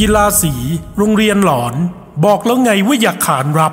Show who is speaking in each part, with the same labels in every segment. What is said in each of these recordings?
Speaker 1: กีฬาสี โรงเรียนหลอน บอกแล้วไงว่าอยากขานรับ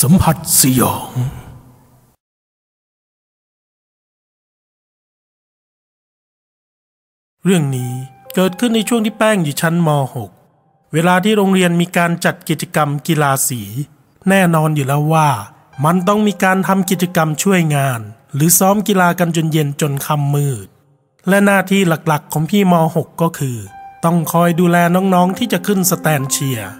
Speaker 1: สัมผัสสยอง เรื่องนี้เกิดขึ้นในช่วงที่แป้งอยู่ชั้นม .6 เวลาที่โรงเรียนมีการจัดกิจกรรมกีฬาสี แน่นอนอยู่แล้วว่า มันต้องมีการทำกิจกรรมช่วยงาน หรือซ้อมกีฬากันจนเย็นจนค่ำมืด และหน้าที่หลักๆของพี่ม .6 ก็คือ ต้องคอยดูแลน้องๆที่จะขึ้นสแตนด์เชียร์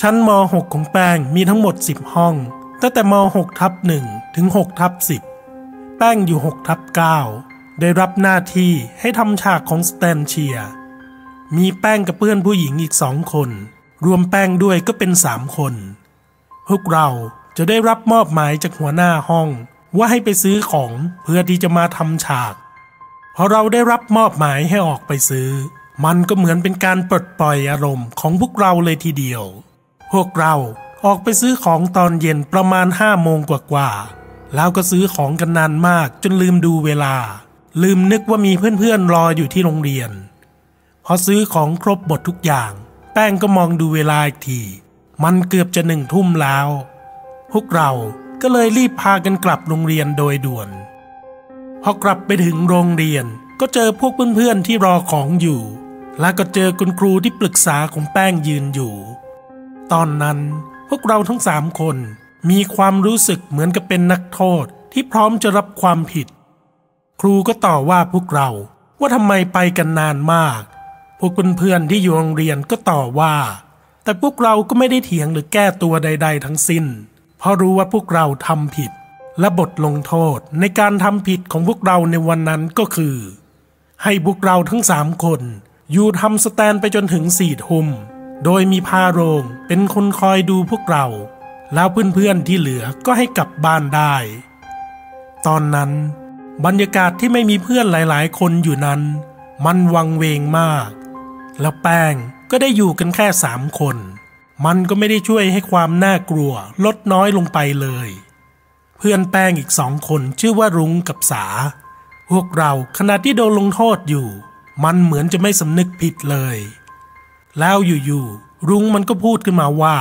Speaker 1: ชั้นม .6 ของแป้งมีทั้งหมด 10 ห้อง ตั้งแต่ม .6 ทับ1ถึง6ทับ10 แป้งอยู่6ทับ9ได้รับหน้าที่ให้ทำฉากของสแตนด์เชียร์มีแป้งกับเพื่อนผู้หญิงอีกสองคน รวมแป้งด้วยก็เป็นสามคน พวกเรา จะได้รับมอบหมายจากหัวหน้าห้อง ว่าให้ไปซื้อของเพื่อที่จะมาทำฉาก พอเราได้รับมอบหมายให้ออกไปซื้อ มันก็เหมือนเป็นการปลดปล่อยอารมณ์ของพวกเราเลยทีเดียว พวกเราออกไปซื้อของตอนเย็นประมาณห้าโมงกว่าๆแล้วก็ซื้อของกันนานมากจนลืมดูเวลา ลืมนึกว่ามีเพื่อนๆรออยู่ที่โรงเรียน พอซื้อของครบหมดทุกอย่าง แป้งก็มองดูเวลาอีกที มันเกือบจะหนึ่งทุ่มแล้ว พวกเราก็เลยรีบพากันกลับโรงเรียนโดยด่วน พอกลับไปถึงโรงเรียนก็เจอพวกเพื่อนๆที่รอของอยู่ และก็เจอคุณครูที่ปรึกษาของแป้งยืนอยู่ ตอนนั้นพวกเราทั้งสามคนมีความรู้สึกเหมือนกับเป็นนักโทษที่พร้อมจะรับความผิด ครูก็ต่อว่าพวกเราว่าทำไมไปกันนานมาก พวกเพื่อนๆที่อยู่โรงเรียนก็ต่อว่า แต่พวกเราก็ไม่ได้เถียงหรือแก้ตัวใด ๆ ทั้งสิ้น เพราะรู้ว่าพวกเราทำผิด และบทลงโทษในการทำผิดของพวกเราในวันนั้นก็คือ ให้พวกเราทั้งสามคน อยู่ทำสแตนไปจนถึงสี่ทุ่มโดยมีพาโรงเป็นคนคอยดูพวกเรา แล้วเพื่อนๆที่เหลือก็ให้กลับบ้านได้ ตอนนั้น บรรยากาศที่ไม่มีเพื่อนหลายๆ คนอยู่นั้น มันวังเวงมาก แล้วแป้งก็ได้อยู่กันแค่สามคน มันก็ไม่ได้ช่วยให้ความน่ากลัวลดน้อยลงไปเลย เพื่อนแป้งอีกสองคนชื่อว่ารุ้งกับสา พวกเราขณะที่โดนลงโทษอยู่ มันเหมือนจะไม่สำนึกผิดเลย แล้วอยู่ๆรุ้งมันก็พูดขึ้นมาว่า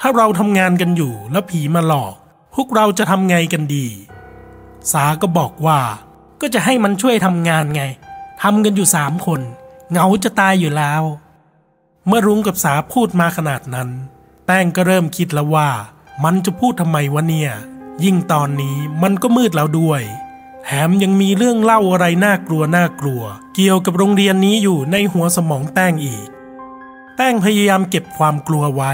Speaker 1: ถ้าเราทำงานกันอยู่แล้วผีมาหลอก พวกเราจะทำไงกันดี สาก็บอกว่า ก็จะให้มันช่วยทำงานไงทำกันอยู่สามคน เหงาจะตายอยู่แล้ว เมื่อรุ้งกับสาพูดมาขนาดนั้น แป้งก็เริ่มคิดแล้วว่า มันจะพูดทำไมวะเนี่ย ยิ่งตอนนี้มันก็มืดแล้วด้วย แถมยังมีเรื่องเล่าอะไรน่ากลัวน่ากลัว เกี่ยวกับโรงเรียนนี้อยู่ในหัวสมองแป้งอีก แป้งพยายามเก็บความกลัวไว้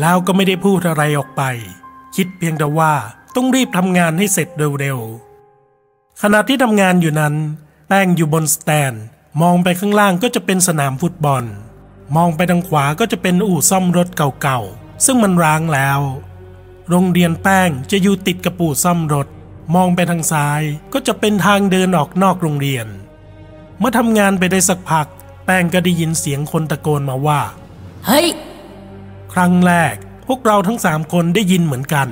Speaker 1: แล้วก็ไม่ได้พูดอะไรออกไป คิดเพียงแต่ว่าต้องรีบทำงานให้เสร็จเร็วๆขณะที่ทำงานอยู่นั้น แป้งอยู่บนสแตนมองไปข้างล่างก็จะเป็นสนามฟุตบอล มองไปทางขวาก็จะเป็นอู่ซ่อมรถเก่าๆ ซึ่งมันร้างแล้ว โรงเรียนแป้งจะอยู่ติดกับอู่ซ่อมรถ มองไปทางซ้ายก็จะเป็นทางเดินออกนอกโรงเรียน เมื่อทำงานไปได้สักพัก แป้งก็ได้ยินเสียงคนตะโกนมาว่า
Speaker 2: เฮ้ย
Speaker 1: ครั้งแรกพวกเราทั้งสามคนได้ยินเหมือนกัน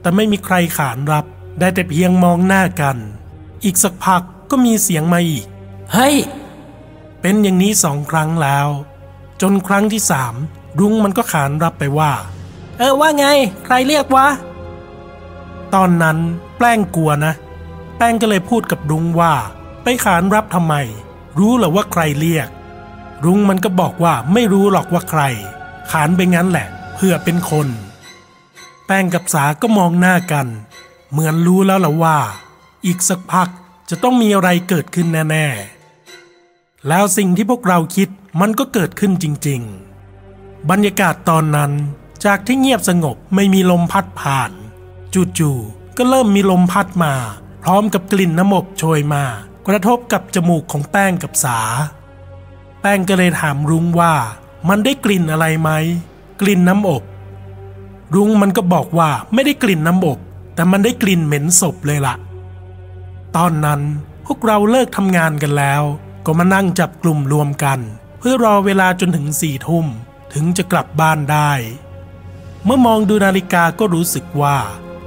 Speaker 1: แต่ไม่มีใครขานรับ ได้แต่เพียงมองหน้ากัน อีกสักพักก็มีเสียงมาอีก
Speaker 2: เฮ้ย
Speaker 1: เป็นอย่างนี้สองครั้งแล้ว จนครั้งที่สามรุ้งมันก็ขานรับไปว่า
Speaker 2: เออว่าไง ใครเรียกวะ
Speaker 1: ตอนนั้นแป้งกลัวนะ แป้งก็เลยพูดกับรุ้งว่า ไปขานรับทำไม รู้หรอว่าใครเรียก รุ้งมันก็บอกว่าไม่รู้หรอกว่าใคร ขานไปงั้นแหละ เพื่อเป็นคน แป้งกับสาก็มองหน้ากัน เหมือนรู้แล้วล่ะว่า อีกสักพักจะต้องมีอะไรเกิดขึ้นแน่ ๆ แล้วสิ่งที่พวกเราคิด มันก็เกิดขึ้นจริงๆ บรรยากาศตอนนั้นจากที่เงียบสงบไม่มีลมพัดผ่าน จู่ๆก็เริ่มมีลมพัดมา พร้อมกับกลิ่นน้ำอบโชยมา กระทบกับจมูกของแป้งกับสา แป้งก็เลยถามรุ้งว่า มันได้กลิ่นอะไรไหม กลิ่นน้ำอบ รุ้งมันก็บอกว่าไม่ได้กลิ่นน้ำอบ แต่มันได้กลิ่นเหม็นศพเลยละ่ะ ตอนนั้นพวกเราเลิกทำงานกันแล้ว ก็มานั่งจับกลุ่มรวมกัน เพื่อรอเวลาจนถึงสี่ทุ่มถึงจะกลับบ้านได้ เมื่อมองดูนาฬิกาก็รู้สึกว่า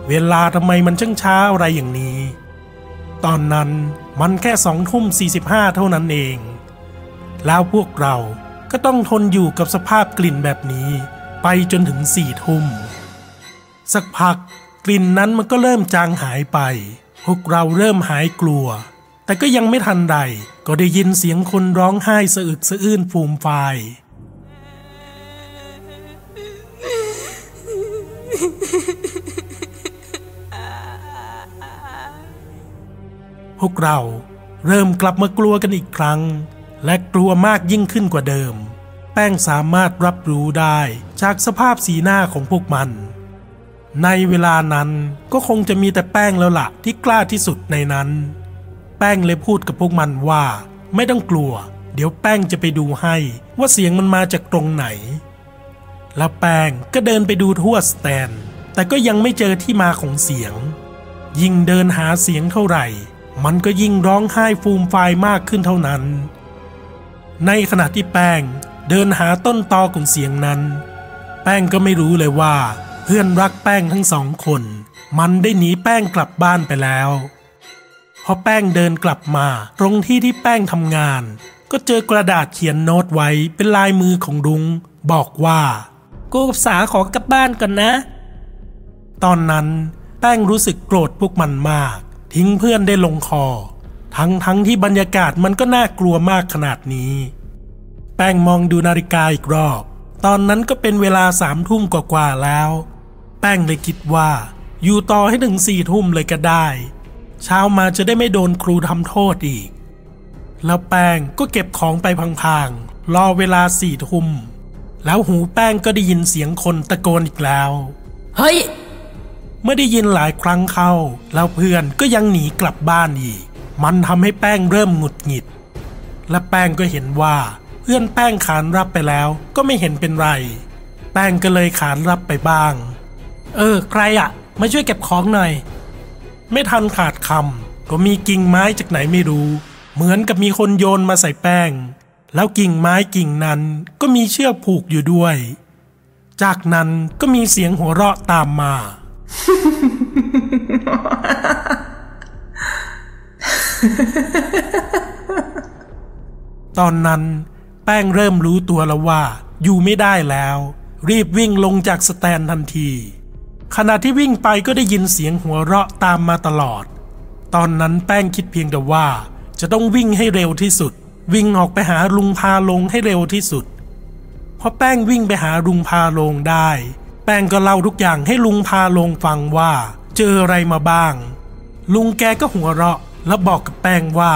Speaker 1: เวลาทำไมมันช่างช้าอะไรอย่างนี้ ตอนนั้นมันแค่สองทุ่มสี่สิบห้าเท่านั้นเอง แล้วพวกเราก็ต้องทนอยู่กับสภาพกลิ่นแบบนี้ ไปจนถึงสี่ทุ่ม สักพักกลิ่นนั้นมันก็เริ่มจางหายไป พวกเราเริ่มหายกลัว แต่ก็ยังไม่ทันใดก็ได้ยินเสียงคนร้องไห้สะอึกสะอื้นฟูมฟายพวกเราเริ่มกลับมากลัวกันอีกครั้ง และกลัวมากยิ่งขึ้นกว่าเดิม แป้งสามารถรับรู้ได้จากสภาพสีหน้าของพวกมัน ในเวลานั้นก็คงจะมีแต่แป้งแล้วละ่ะที่กล้าที่สุดในนั้น แป้งเลยพูดกับพวกมันว่า ไม่ต้องกลัว เดี๋ยวแป้งจะไปดูให้ ว่าเสียงมันมาจากตรงไหน แล้วแป้งก็เดินไปดูทั่วสแตน แต่ก็ยังไม่เจอที่มาของเสียง ยิ่งเดินหาเสียงเท่าไหร่ มันก็ยิ่งร้องไห้ฟูมฟายมากขึ้นเท่านั้น ในขณะที่แป้งเดินหาต้นตอของเสียงนั้น แป้งก็ไม่รู้เลยว่า เพื่อนรักแป้งทั้งสองคน มันได้หนีแป้งกลับบ้านไปแล้ว พอแป้งเดินกลับมา ตรงที่ที่แป้งทำงาน ก็เจอกระดาษเขียนโน้ตไว้เป็นลายมือของรุง้งบอกว่า
Speaker 2: กูกับสาขอกลับบ้านก่อนนะ
Speaker 1: ตอนนั้นแป้งรู้สึกโกรธพวกมันมาก ทิ้งเพื่อนได้ลงคอ ทั้งทั้งที่บรรยากาศมันก็น่ากลัวมากขนาดนี้ แป้งมองดูนาฬิกาอีกรอบ ตอนนั้นก็เป็นเวลาสามทุ่มกว่าๆแล้ว แป้งเลยคิดว่า อยู่ต่อให้ถึงสี่ทุ่มเลยก็ได้ เช้ามาจะได้ไม่โดนครูทำโทษอีก แล้วแป้งก็เก็บของไปพังๆ รอเวลาสี่ทุ่ม แล้วหูแป้งก็ได้ยินเสียงคนตะโกนอีกแล้ว
Speaker 2: เฮ้ย
Speaker 1: เมื่อได้ยินหลายครั้งเข้า แล้วเพื่อนก็ยังหนีกลับบ้านอีก มันทำให้แป้งเริ่มหงุดหงิด และแป้งก็เห็นว่า เพื่อนแป้งขานรับไปแล้วก็ไม่เห็นเป็นไร แป้งก็เลยขานรับไปบ้าง
Speaker 2: เออ ใครอะมาช่วยเก็บของหน่อย
Speaker 1: ไม่ทันขาดคำก็มีกิ่งไม้จากไหนไม่รู้ เหมือนกับมีคนโยนมาใส่แป้ง แล้วกิ่งไม้กิ่งนั้นก็มีเชือกผูกอยู่ด้วย จากนั้นก็มีเสียงหัวเราะตามมา ตอนนั้นแป้งเริ่มรู้ตัวแล้วว่า อยู่ไม่ได้แล้ว รีบวิ่งลงจากสแตนทันที ขณะที่วิ่งไปก็ได้ยินเสียงหัวเราะตามมาตลอด ตอนนั้นแป้งคิดเพียงแต่ว่า จะต้องวิ่งให้เร็วที่สุด วิ่งออกไปหาลุงพาลงให้เร็วที่สุดพอแป้งวิ่งไปหาลุงพาลงได้ แป้งก็เล่าทุกอย่างให้ลุงพาลงฟังว่า เจออะไรมาบ้าง ลุงแกก็หัวเราะแล้วบอกกับแป้งว่า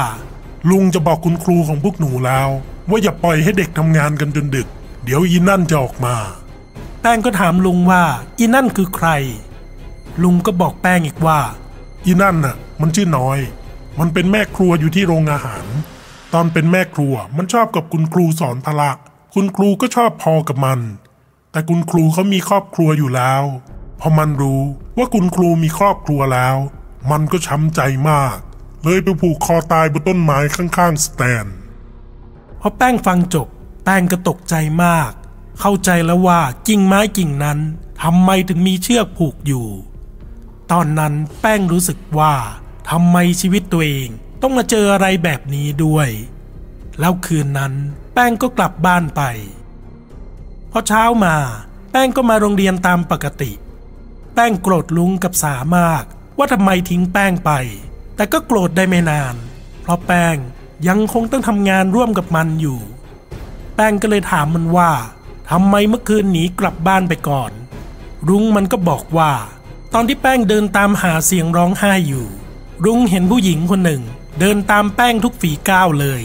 Speaker 3: ลุงจะบอกคุณครูของพวกหนูแล้ว ว่าอย่าปล่อยให้เด็กทำงานกันจนดึก เดี๋ยวอีนั่นจะออกมา
Speaker 1: ป้งก็ถามลุงว่า อีนั่นคือใคร ลุงก็บอกแป้งอีกว่า
Speaker 3: อีนั่นน่ะ มันชื่อน้อย มันเป็นแม่ครัวอยู่ที่โรงอาหาร ตอนเป็นแม่ครัวมันชอบกับคุณครูสอนพละ คุณครูก็ชอบพอกับมัน แต่คุณครูเขามีครอบครัวอยู่แล้ว พอมันรู้ว่าคุณครูมีครอบครัวแล้ว มันก็ช้ำใจมาก เลยไปผูกคอตายบนต้นไม้ข้างๆสแตน
Speaker 1: พอแป้งฟังจบแป้งก็ตกใจมาก เข้าใจแล้วว่ากิ่งไม้กิ่งนั้นทำไมถึงมีเชือกผูกอยู่ ตอนนั้นแป้งรู้สึกว่าทำไมชีวิตตัวเองต้องมาเจออะไรแบบนี้ด้วย แล้วคืนนั้นแป้งก็กลับบ้านไป พอเช้ามาแป้งก็มาโรงเรียนตามปกติ แป้งโกรธลุงกับสามาก ว่าทำไมทิ้งแป้งไป แต่ก็โกรธได้ไม่นาน เพราะแป้งยังคงต้องทำงานร่วมกับมันอยู่ แป้งก็เลยถามมันว่า ทำไมเมื่อคืนหนีกลับบ้านไปก่อน รุ้งมันก็บอกว่า ตอนที่แป้งเดินตามหาเสียงร้องไห้อยู่ รุ้งเห็นผู้หญิงคนหนึ่ง เดินตามแป้งทุกฝีก้าวเลย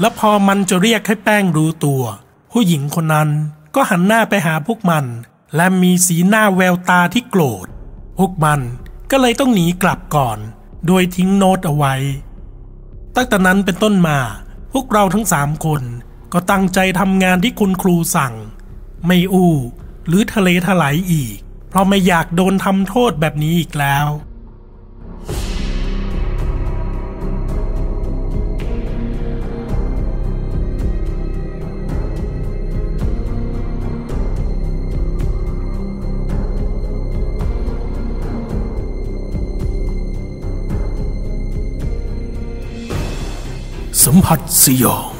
Speaker 1: แล้วพอมันจะเรียกให้แป้งรู้ตัว ผู้หญิงคนนั้นก็หันหน้าไปหาพวกมัน และมีสีหน้าแววตาที่โกรธ พวกมันก็เลยต้องหนีกลับก่อน โดยทิ้งโน้ตเอาไว้ ตั้งแต่นั้นเป็นต้นมาพวกเราทั้งสามคน ก็ตั้งใจทำงานที่คุณครูสั่ง ไม่อู้หรือทะเลถลายอีก เพราะไม่อยากโดนทำโทษแบบนี้อีกแล้วสัมผัสสยอง